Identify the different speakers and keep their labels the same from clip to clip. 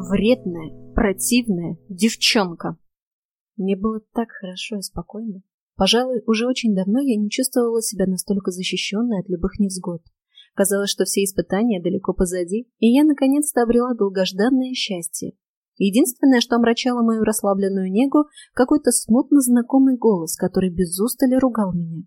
Speaker 1: Вредная, противная девчонка. Мне было так хорошо и спокойно. Пожалуй, уже очень давно я не чувствовала себя настолько защищенной от любых невзгод. Казалось, что все испытания далеко позади, и я наконец-то обрела долгожданное счастье. Единственное, что омрачало мою расслабленную негу, какой-то смутно знакомый голос, который без устали ругал меня.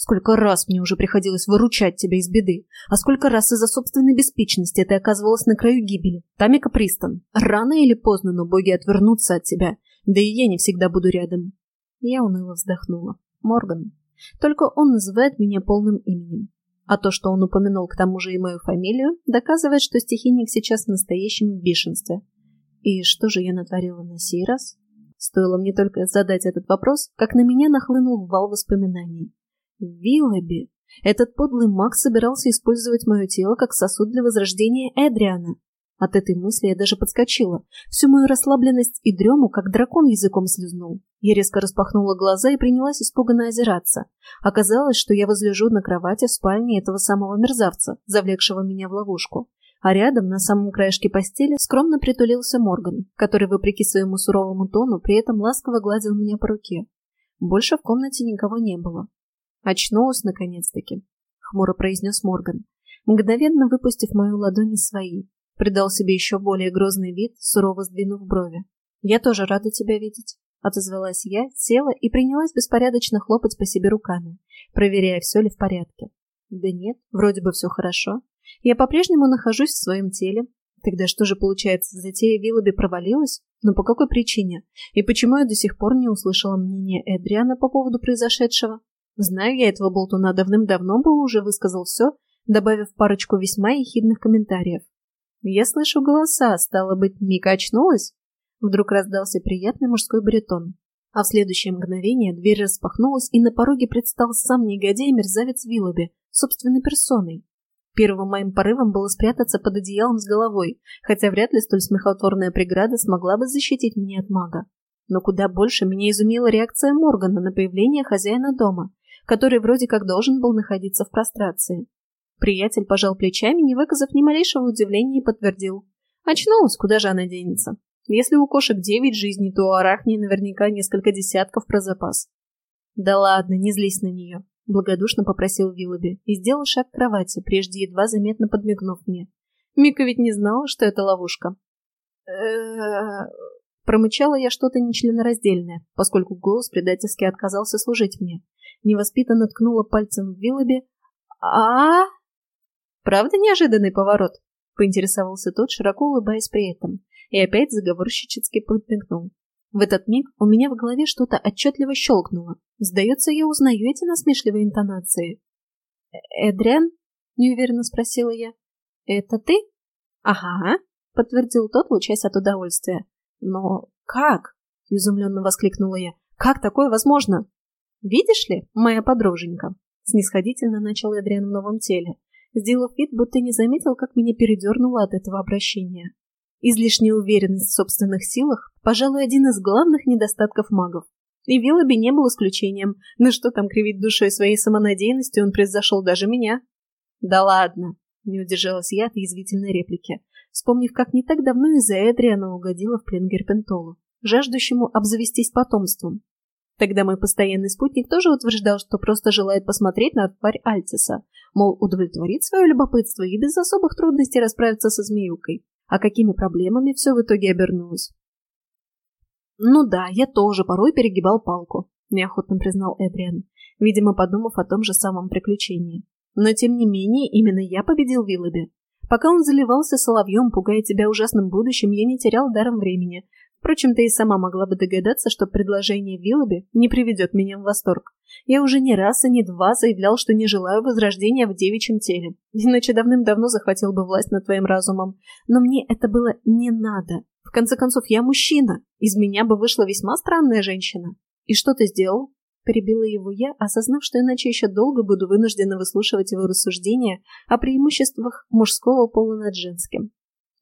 Speaker 1: Сколько раз мне уже приходилось выручать тебя из беды, а сколько раз из-за собственной беспечности ты оказывалась на краю гибели. Тамика Пристон, рано или поздно, но боги отвернутся от тебя, да и я не всегда буду рядом. Я уныло вздохнула. Морган. Только он называет меня полным именем. А то, что он упомянул к тому же и мою фамилию, доказывает, что стихийник сейчас в настоящем бешенстве. И что же я натворила на сей раз? Стоило мне только задать этот вопрос, как на меня нахлынул вал воспоминаний. Виллоби! Этот подлый маг собирался использовать мое тело как сосуд для возрождения Эдриана. От этой мысли я даже подскочила. Всю мою расслабленность и дрему, как дракон языком слезнул. Я резко распахнула глаза и принялась испуганно озираться. Оказалось, что я возлежу на кровати в спальне этого самого мерзавца, завлекшего меня в ловушку. А рядом, на самом краешке постели, скромно притулился Морган, который, вопреки своему суровому тону, при этом ласково гладил меня по руке. Больше в комнате никого не было. Очнулась, наконец-таки, — хмуро произнес Морган, мгновенно выпустив мою ладонь из своей. Придал себе еще более грозный вид, сурово сдвинув брови. «Я тоже рада тебя видеть», — отозвалась я, села и принялась беспорядочно хлопать по себе руками, проверяя, все ли в порядке. Да нет, вроде бы все хорошо. Я по-прежнему нахожусь в своем теле. Тогда что же получается, затея Виллоби провалилась? Но по какой причине? И почему я до сих пор не услышала мнения Эдриана по поводу произошедшего? Знаю я этого болтуна давным-давно бы уже высказал все, добавив парочку весьма ехидных комментариев. Я слышу голоса, стало быть, Мика очнулась? Вдруг раздался приятный мужской баритон. А в следующее мгновение дверь распахнулась, и на пороге предстал сам негодяй мерзавец Виллоби, собственной персоной. Первым моим порывом было спрятаться под одеялом с головой, хотя вряд ли столь смехотворная преграда смогла бы защитить меня от мага. Но куда больше меня изумила реакция Моргана на появление хозяина дома который вроде как должен был находиться в прострации. Приятель пожал плечами, не выказав ни малейшего удивления, и подтвердил. Очнулась, куда же она денется? Если у кошек девять жизней, то у арахни наверняка несколько десятков про запас. Да ладно, не злись на нее, благодушно попросил Виллоби и сделал шаг к кровати, прежде едва заметно подмигнув мне. Мика ведь не знала, что это ловушка. Промычала я что-то нечленораздельное, поскольку голос предательски отказался служить мне невоспитанно ткнула пальцем в Виллоби. а Правда неожиданный поворот? Поинтересовался тот, широко улыбаясь при этом, и опять заговорщически подмигнул. В этот миг у меня в голове что-то отчетливо щелкнуло. Сдается, я узнаю эти насмешливые интонации. «Эдриан?» — неуверенно спросила я. «Это ты?» «Ага», — подтвердил тот, лучась от удовольствия. «Но как?» — изумленно воскликнула я. «Как такое возможно?» «Видишь ли, моя подруженька?» Снисходительно начал Эдриан в новом теле, сделав вид, будто не заметил, как меня передернуло от этого обращения. Излишняя уверенность в собственных силах, пожалуй, один из главных недостатков магов. И Виллоби не был исключением, но что там кривить душой своей самонадеянностью, он превзошел даже меня. «Да ладно!» — не удержалась я от язвительной реплики, вспомнив, как не так давно из-за Эдриана угодила в плен Герпентолу, жаждущему обзавестись потомством, Тогда мой постоянный спутник тоже утверждал, что просто желает посмотреть на тварь Альциса, мол, удовлетворить свое любопытство и без особых трудностей расправиться со змеюкой. А какими проблемами все в итоге обернулось? «Ну да, я тоже порой перегибал палку», — неохотно признал Эдриан, видимо, подумав о том же самом приключении. «Но тем не менее, именно я победил Виллоби. Пока он заливался соловьем, пугая тебя ужасным будущим, я не терял даром времени, Впрочем, ты и сама могла бы догадаться, что предложение Виллоби не приведет меня в восторг. Я уже не раз и не два заявлял, что не желаю возрождения в девичьем теле, иначе давным-давно захватил бы власть над твоим разумом. Но мне это было не надо. В конце концов, я мужчина. Из меня бы вышла весьма странная женщина. И что ты сделал? Перебила его я, осознав, что иначе еще долго буду вынуждена выслушивать его рассуждения о преимуществах мужского пола над женским.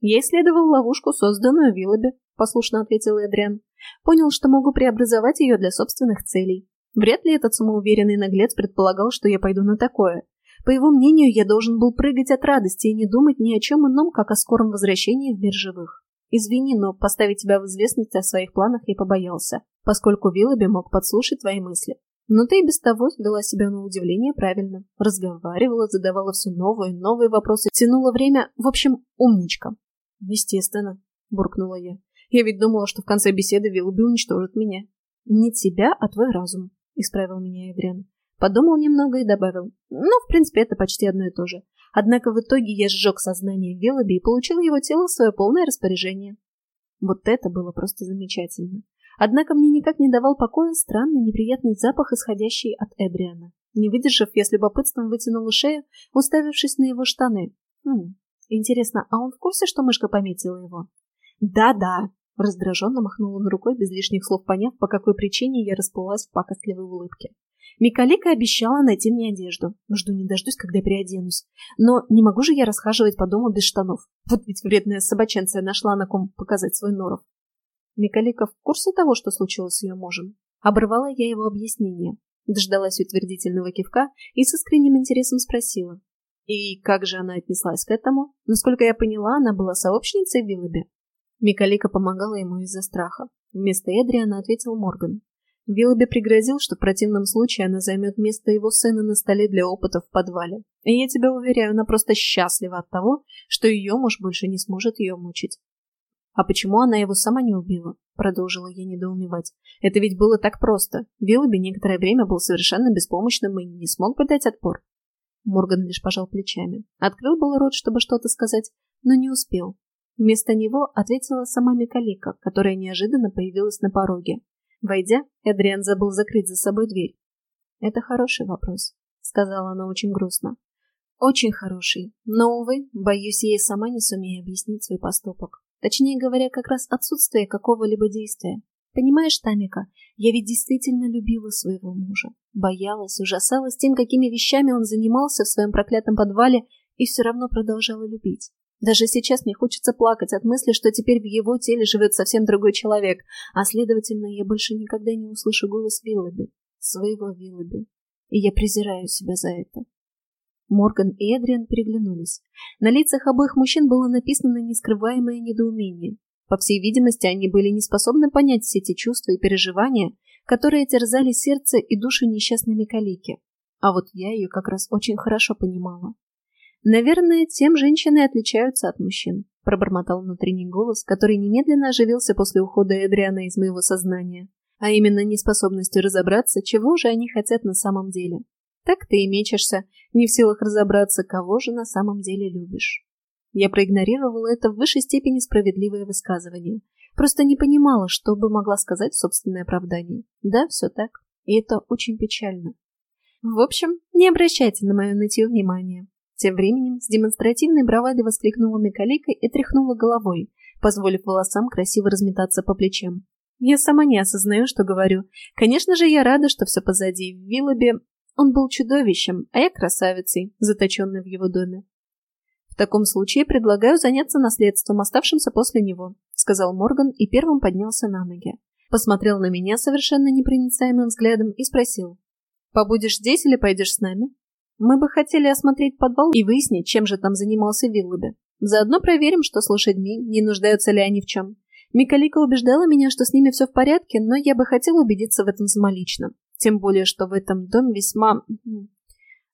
Speaker 1: Я исследовал ловушку, созданную Виллоби, — послушно ответил Эдриан. «Понял, что могу преобразовать ее для собственных целей. Вряд ли этот самоуверенный наглец предполагал, что я пойду на такое. По его мнению, я должен был прыгать от радости и не думать ни о чем ином, как о скором возвращении в мир живых. Извини, но поставить тебя в известность о своих планах я побоялся, поскольку Виллоби мог подслушать твои мысли. Но ты и без того вела себя на удивление правильно. Разговаривала, задавала все новые, новые вопросы, тянула время. В общем, умничка. Естественно, буркнула я. Я ведь думала, что в конце беседы Виллоби уничтожит меня. Не тебя, а твой разум, исправил меня Эдриан. Подумал немного и добавил. Ну, в принципе, это почти одно и то же. Однако в итоге я сжег сознание Виллоби и получил его тело в свое полное распоряжение. Вот это было просто замечательно. Однако мне никак не давал покоя странный неприятный запах, исходящий от Эдриана. Не выдержав, я с любопытством вытянула шею, уставившись на его штаны. Хм, интересно, а он в курсе, что мышка пометила его? Да-да, раздраженно махнула он рукой, без лишних слов поняв, по какой причине я расплылась в пакостливой улыбке. Микалика обещала найти мне одежду. Жду не дождусь, когда переоденусь. Но не могу же я расхаживать по дому без штанов. Вот ведь вредная собаченция нашла на ком показать свой норов. Микалика в курсе того, что случилось с ее мужем? Оборвала я его объяснение. Дождалась утвердительного кивка и с искренним интересом спросила. И как же она отнеслась к этому? Насколько я поняла, она была сообщницей Виллоби. Микалика помогала ему из-за страха. Вместо Эдриана ответил Морган. Виллоби пригрозил, что в противном случае она займет место его сына на столе для опытов в подвале. И я тебя уверяю, она просто счастлива от того, что ее муж больше не сможет ее мучить. «А почему она его сама не убила?» — продолжила я недоумевать. «Это ведь было так просто. Виллоби некоторое время был совершенно беспомощным и не смог бы дать отпор». Морган лишь пожал плечами. Открыл был рот, чтобы что-то сказать, но не успел. Вместо него ответила сама Микалика, которая неожиданно появилась на пороге. Войдя, Эдриан забыл закрыть за собой дверь. «Это хороший вопрос», — сказала она очень грустно. «Очень хороший, но, увы, боюсь, я сама не сумею объяснить свой поступок. Точнее говоря, как раз отсутствие какого-либо действия. Понимаешь, Тамика, я ведь действительно любила своего мужа. Боялась, ужасалась тем, какими вещами он занимался в своем проклятом подвале, и все равно продолжала любить. Даже сейчас мне хочется плакать от мысли, что теперь в его теле живет совсем другой человек, а, следовательно, я больше никогда не услышу голос Виллоби, своего Виллоби. И я презираю себя за это. Морган и Эдриан переглянулись. На лицах обоих мужчин было написано нескрываемое недоумение. По всей видимости, они были не способны понять все эти чувства и переживания, которые терзали сердце и душу несчастной Микалики. А вот я ее как раз очень хорошо понимала. «Наверное, тем женщины отличаются от мужчин», — пробормотал внутренний голос, который немедленно оживился после ухода Эдриана из моего сознания, а именно неспособностью разобраться, чего же они хотят на самом деле. Так ты и мечешься, не в силах разобраться, кого же на самом деле любишь. Я проигнорировала это в высшей степени справедливое высказывание. Просто не понимала, что бы могла сказать собственное оправдание. Да, все так. И это очень печально. В общем, не обращайте на мое нытье внимания. Тем временем с демонстративной бравадой воскликнула Микалика и тряхнула головой, позволив волосам красиво разметаться по плечам. Я сама не осознаю, что говорю. Конечно же, я рада, что все позади. В Виллобе он был чудовищем, а я красавицей, заточенной в его доме. В таком случае предлагаю заняться наследством, оставшимся после него, сказал Морган и первым поднялся на ноги. Посмотрел на меня совершенно непроницаемым взглядом и спросил. «Побудешь здесь или пойдешь с нами?» «Мы бы хотели осмотреть подвал и выяснить, чем же там занимался Виллоби. Заодно проверим, что с лошадьми, не нуждаются ли они в чем. Микалика убеждала меня, что с ними все в порядке, но я бы хотела убедиться в этом самолично. Тем более, что в этом доме весьма...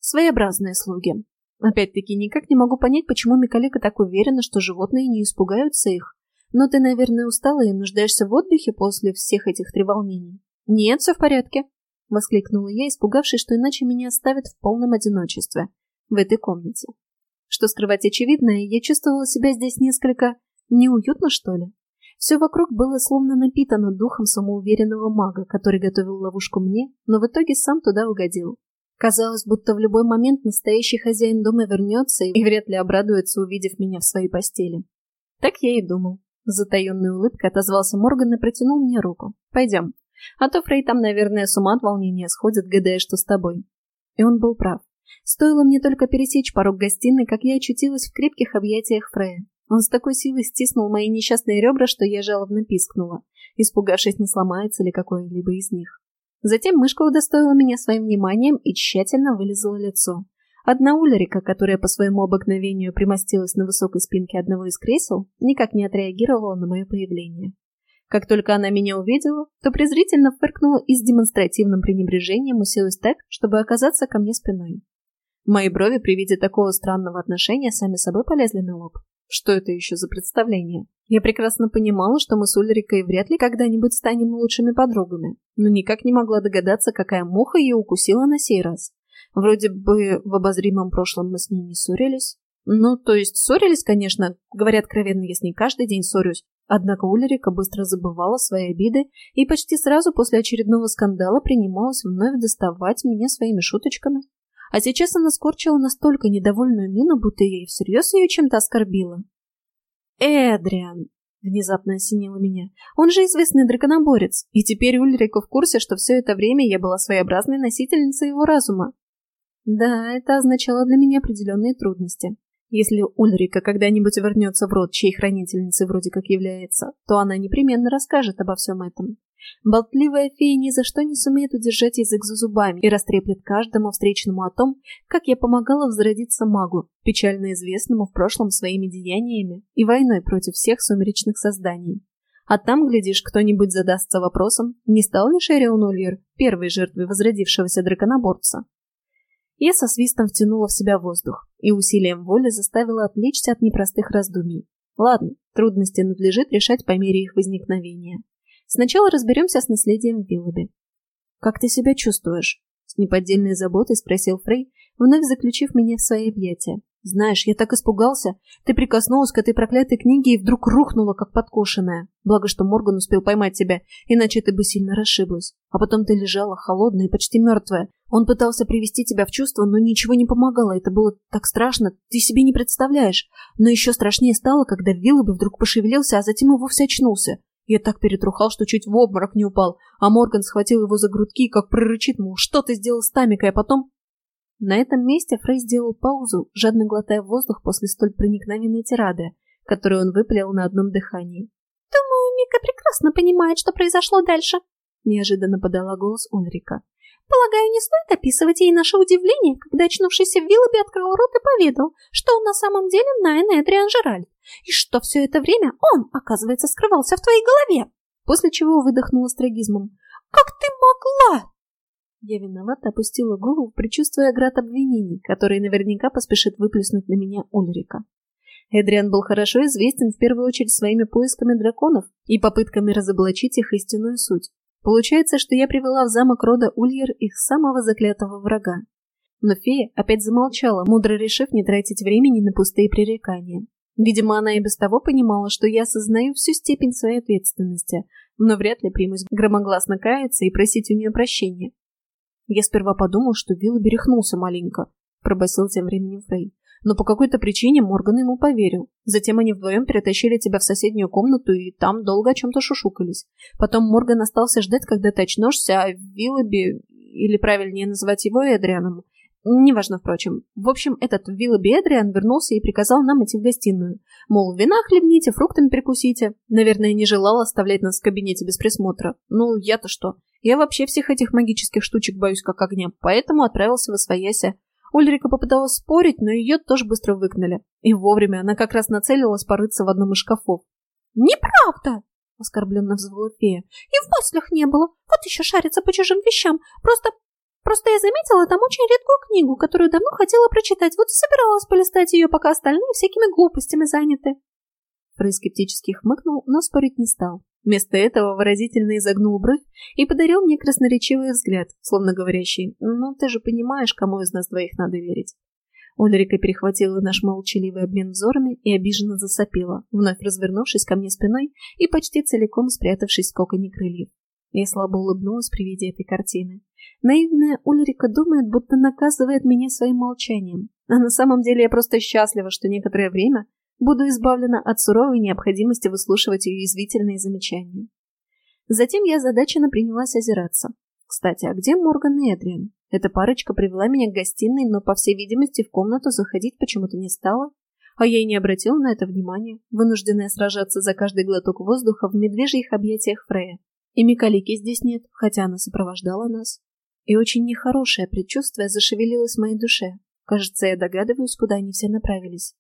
Speaker 1: своеобразные слуги. Опять-таки, никак не могу понять, почему Микалика так уверена, что животные не испугаются их. Но ты, наверное, устала и нуждаешься в отдыхе после всех этих треволнений. Нет, все в порядке. Воскликнула я, испугавшись, что иначе меня оставят в полном одиночестве. В этой комнате. Что скрывать очевидное, я чувствовала себя здесь несколько... неуютно, что ли? Все вокруг было словно напитано духом самоуверенного мага, который готовил ловушку мне, но в итоге сам туда угодил. Казалось, будто в любой момент настоящий хозяин дома вернется и вряд ли обрадуется, увидев меня в своей постели. Так я и думал. С затаенной улыбкой отозвался Морган и протянул мне руку. «Пойдем. А то Фрей там, наверное, с ума от волнения сходит, гадая, что с тобой». И он был прав. Стоило мне только пересечь порог гостиной, как я очутилась в крепких объятиях Фрея. Он с такой силой стиснул мои несчастные ребра, что я жалобно пискнула, испугавшись, не сломается ли какое-либо из них. Затем мышка удостоила меня своим вниманием и тщательно вылезала лицо. Одна Улерика, которая по своему обыкновению примостилась на высокой спинке одного из кресел, никак не отреагировала на мое появление. Как только она меня увидела, то презрительно фыркнула и с демонстративным пренебрежением уселась так, чтобы оказаться ко мне спиной. Мои брови при виде такого странного отношения сами собой полезли на лоб. Что это еще за представление? Я прекрасно понимала, что мы с Ульрикой вряд ли когда-нибудь станем лучшими подругами, но никак не могла догадаться, какая муха ее укусила на сей раз. Вроде бы в обозримом прошлом мы с ней не ссорились. Ну, то есть ссорились, конечно, говоря откровенно, я с ней каждый день ссорюсь, Однако Ульрика быстро забывала свои обиды и почти сразу после очередного скандала принималась вновь доставать меня своими шуточками. А сейчас она скорчила настолько недовольную мину, будто я и всерьез ее чем-то оскорбила. «Эдриан!» — внезапно осенило меня. «Он же известный драконоборец, и теперь Ульрика в курсе, что все это время я была своеобразной носительницей его разума». Да, это означало для меня определенные трудности. Если Ульрика когда-нибудь вернется в род, чьей хранительницей вроде как является, то она непременно расскажет обо всем этом. Болтливая фея ни за что не сумеет удержать язык за зубами и растреплет каждому встречному о том, как я помогала возродиться магу, печально известному в прошлом своими деяниями и войной против всех сумеречных созданий. А там, глядишь, кто-нибудь задастся вопросом, не стал ли Шерион Ульер первой жертвой возродившегося драконоборца. Я со свистом втянула в себя воздух и усилием воли заставила отвлечься от непростых раздумий. Ладно, трудности надлежит решать по мере их возникновения. Сначала разберемся с наследием Виллоби. «Как ты себя чувствуешь?» — с неподдельной заботой спросил Фрей, вновь заключив меня в свои объятия. Знаешь, я так испугался. Ты прикоснулась к этой проклятой книге и вдруг рухнула, как подкошенная. Благо, что Морган успел поймать тебя, иначе ты бы сильно расшиблась. А потом ты лежала, холодная и почти мертвая. Он пытался привести тебя в чувство, но ничего не помогало. Это было так страшно, ты себе не представляешь. Но еще страшнее стало, когда Виллоби вдруг пошевелился, а затем и вовсе очнулся. Я так перетрухал, что чуть в обморок не упал, а Морган схватил его за грудки, как прорычит, мол, что ты сделал с Тамикой, а потом на этом месте Фрей сделал паузу, жадно глотая воздух после столь проникновенной тирады, которую он выпалил на одном дыхании.
Speaker 2: «Думаю, Мика прекрасно понимает, что произошло дальше», — неожиданно подала голос Ульрика. «Полагаю, не стоит описывать ей наше удивление, когда очнувшийся Виллоби открыл рот и поведал, что он на самом деле Найн Эдриан Жеральд, и что все это время он, оказывается, скрывался в твоей голове».
Speaker 1: После чего выдохнула с трагизмом.
Speaker 2: «Как ты могла?»
Speaker 1: Я виновато опустила голову, предчувствуя град обвинений, которые наверняка поспешит выплеснуть на меня Ульрика. Эдриан был хорошо известен в первую очередь своими поисками драконов и попытками разоблачить их истинную суть. Получается, что я привела в замок рода Ульер их самого заклятого врага. Но фея опять замолчала, мудро решив не тратить времени на пустые пререкания. Видимо, она и без того понимала, что я осознаю всю степень своей ответственности, но вряд ли примусь громогласно каяться и просить у нее прощения. Я сперва подумал, что Вилл берехнулся маленько, пробасил тем временем Фрей. Но по какой-то причине Морган ему поверил. Затем они вдвоем перетащили тебя в соседнюю комнату и там долго о чем-то шушукались. Потом Морган остался ждать, когда ты очнешься, а Виллоби, или правильнее называть его Эдрианом, Неважно, впрочем. В общем, этот Виллоби Эдриан вернулся и приказал нам идти в гостиную. Мол, вина хлебните, фруктами перекусите. Наверное, не желал оставлять нас в кабинете без присмотра. Ну, я-то что? Я вообще всех этих магических штучек боюсь как огня, поэтому отправился в Освояся. Ульрика попыталась спорить, но ее тоже быстро выгнали. И вовремя она как раз нацелилась порыться в одном из шкафов.
Speaker 2: «Неправда!» — оскорбленно взвыла фея. «И в мыслях не было. Вот еще шарится по чужим вещам. Просто... Просто я заметила там очень редкую книгу, которую давно хотела прочитать. Вот и собиралась полистать ее, пока остальные всякими глупостями заняты».
Speaker 1: Фрей скептически хмыкнул, но спорить не стал. Вместо этого выразительно изогнул бровь и подарил мне красноречивый взгляд, словно говорящий «Ну, ты же понимаешь, кому из нас двоих надо верить». Ульрика перехватила наш молчаливый обмен взорами и обиженно засопела, вновь развернувшись ко мне спиной и почти целиком спрятавшись в коконе крыльев. Я слабо улыбнулась при виде этой картины. Наивная Ульрика думает, будто наказывает меня своим молчанием, а на самом деле я просто счастлива, что некоторое время буду избавлена от суровой необходимости выслушивать ее язвительные замечания. Затем я озадаченно принялась озираться. Кстати, а где Морган и Эдриан? Эта парочка привела меня к гостиной, но, по всей видимости, в комнату заходить почему-то не стала. А я и не обратила на это внимания, вынужденная сражаться за каждый глоток воздуха в медвежьих объятиях Фрея. И Микалики здесь нет, хотя она сопровождала нас. И очень нехорошее предчувствие зашевелилось в моей душе. Кажется, я догадываюсь, куда они все направились.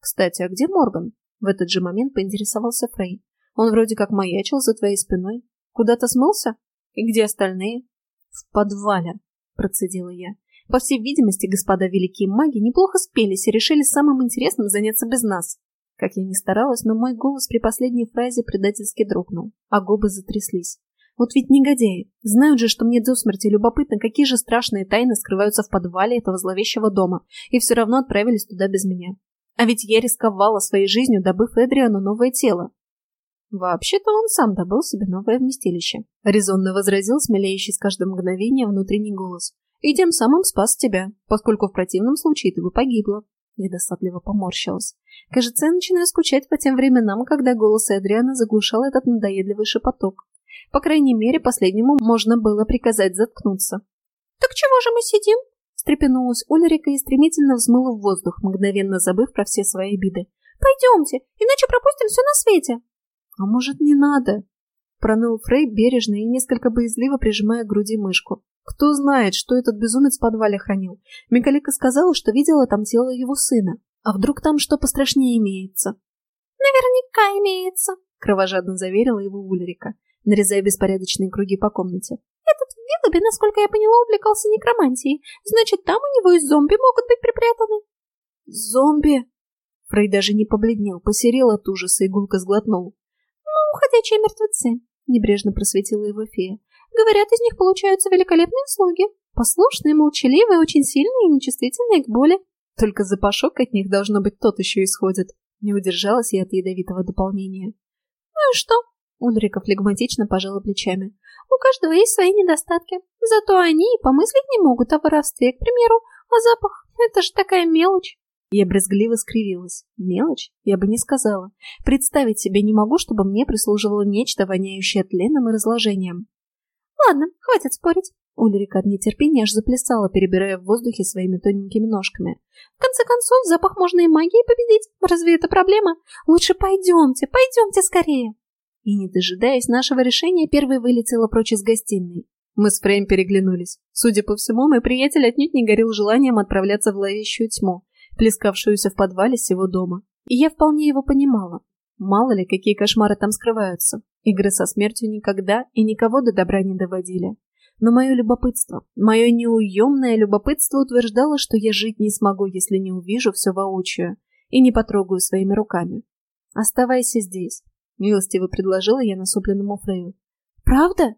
Speaker 1: Кстати, а где Морган? В этот же момент поинтересовался Фрей. Он вроде как маячил за твоей спиной. Куда-то смылся? И где остальные? В подвале, процедила я. По всей видимости, господа великие маги неплохо спелись и решили самым интересным заняться без нас. Как я ни старалась, но мой голос при последней фразе предательски дрогнул, а губы затряслись. Вот ведь негодяи. Знают же, что мне до смерти любопытно, какие же страшные тайны скрываются в подвале этого зловещего дома, и все равно отправились туда без меня. А ведь я рисковала своей жизнью, добыв Эдриану новое тело. Вообще-то он сам добыл себе новое вместилище. Резонно возразил смелеющий с каждым мгновением внутренний голос. И тем самым спас тебя, поскольку в противном случае ты бы погибла. Я досадливо поморщилась. Кажется, я начинаю скучать по тем временам, когда голос Эдриана заглушал этот надоедливый шепоток. По крайней мере, последнему можно было приказать заткнуться.
Speaker 2: «Так чего же мы сидим?»
Speaker 1: встрепенулась Ульрика и стремительно взмыла в воздух, мгновенно забыв про все свои обиды.
Speaker 2: «Пойдемте, иначе пропустим все на свете!»
Speaker 1: «А может, не надо?» Проныл Фрей бережно и несколько боязливо прижимая к груди мышку. «Кто знает, что этот безумец в подвале хранил? Микалика сказала, что видела там тело его сына. А вдруг там что пострашнее имеется?»
Speaker 2: «Наверняка имеется», —
Speaker 1: кровожадно заверила его Ульрика, нарезая беспорядочные круги по комнате.
Speaker 2: Этот Виллоби, насколько я поняла, увлекался некромантией. Значит, там у него и зомби могут быть припрятаны.
Speaker 1: Зомби? Фрей даже не побледнел, посерел от ужаса и гулко сглотнул.
Speaker 2: Ну, ходячие мертвецы, небрежно просветила его фея. Говорят, из них получаются великолепные слуги. Послушные, молчаливые, очень сильные и нечувствительные к боли.
Speaker 1: Только запашок от них должно быть тот еще исходит. Не удержалась я от ядовитого дополнения.
Speaker 2: Ну и что?
Speaker 1: Ульрика флегматично пожала плечами.
Speaker 2: У каждого есть свои недостатки. Зато они и помыслить не могут о воровстве, к примеру. А запах — это же такая мелочь.
Speaker 1: Я брезгливо скривилась. Мелочь? Я бы не сказала. Представить себе не могу, чтобы мне прислуживало нечто, воняющее тленом и разложением.
Speaker 2: Ладно, хватит спорить.
Speaker 1: Ульрика от нетерпения аж заплясала, перебирая в воздухе своими тоненькими ножками.
Speaker 2: В конце концов, запах можно и магией победить. Разве это проблема? Лучше пойдемте, пойдемте скорее.
Speaker 1: И, не дожидаясь нашего решения, первой вылетела прочь из гостиной. Мы с Фрейм переглянулись. Судя по всему, мой приятель отнюдь не горел желанием отправляться в ловящую тьму, плескавшуюся в подвале всего дома. И я вполне его понимала. Мало ли, какие кошмары там скрываются. Игры со смертью никогда и никого до добра не доводили. Но мое любопытство, мое неуемное любопытство утверждало, что я жить не смогу, если не увижу все воочию и не потрогаю своими руками. Оставайся здесь, Милостиво предложила я насупленному Фрею. «Правда?»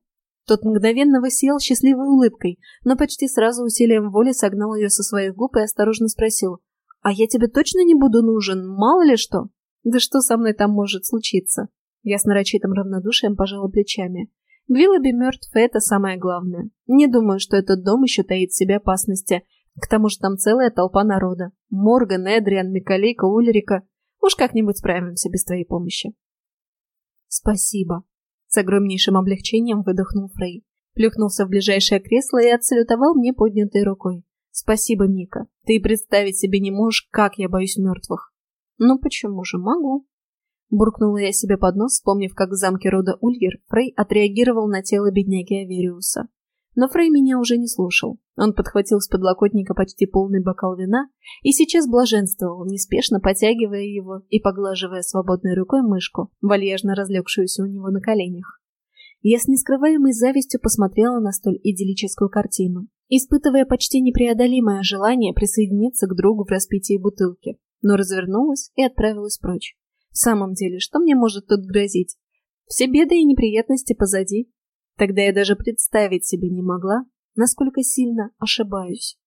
Speaker 1: Тот мгновенно высел счастливой улыбкой, но почти сразу усилием воли согнал ее со своих губ и осторожно спросил. «А я тебе точно не буду нужен? Мало ли что?» «Да что со мной там может случиться?» Я с нарочитым равнодушием пожала плечами. Гвиллоби мертв, это самое главное. Не думаю, что этот дом еще таит в себе опасности. К тому же там целая толпа народа. Морган, Эдриан, Микалейка, Ульрика. Уж как-нибудь справимся без твоей помощи. «Спасибо!» С огромнейшим облегчением выдохнул Фрей. Плюхнулся в ближайшее кресло и отсалютовал мне поднятой рукой. «Спасибо, Мика. Ты и представить себе не можешь, как я боюсь мертвых». «Ну почему же могу?» Буркнула я себе под нос, вспомнив, как в замке рода Ульгер Фрей отреагировал на тело бедняги Авериуса. Но Фрей меня уже не слушал. Он подхватил с подлокотника почти полный бокал вина и сейчас блаженствовал, неспешно потягивая его и поглаживая свободной рукой мышку, вальяжно разлегшуюся у него на коленях. Я с нескрываемой завистью посмотрела на столь идиллическую картину, испытывая почти непреодолимое желание присоединиться к другу в распитии бутылки, но развернулась и отправилась прочь. В самом деле, что мне может тут грозить? Все беды и неприятности позади, Тогда я даже представить себе не могла, насколько сильно ошибаюсь.